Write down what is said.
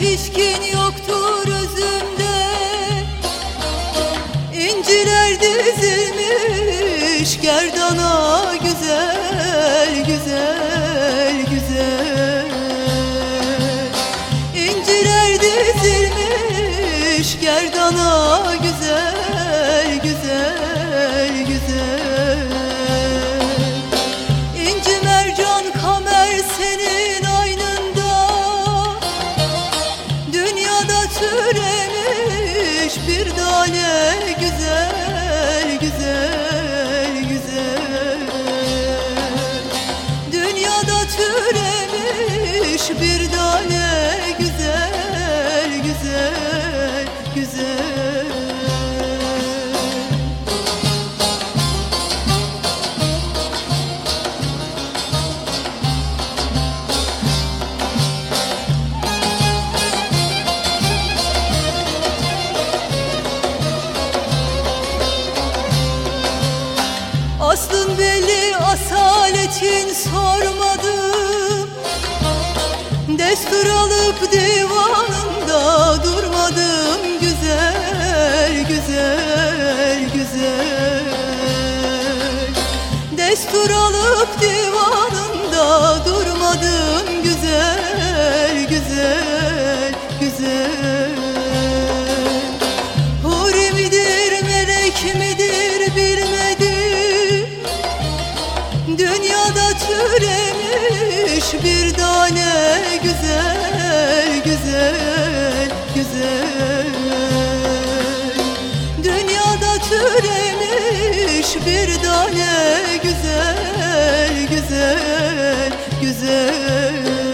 hiç kin yoktur özümde. İnciler dizilmiş gerdana güzel güzel güzel. İnciler dizilmiş gerdana türemiş bir tane güzel güzel güzel. Dünyada türemiş bir tane güzel güzel güzel asaletin sormadım. Destur alıp divanında durmadım. Güzel, güzel, güzel. Destur alıp divanında durmadım. Güzel, güzel, güzel. Huri midir, melek midir bilmedim. Dünyada türemiş bir tane güzel, güzel, güzel. Dünyada türemiş bir tane güzel, güzel, güzel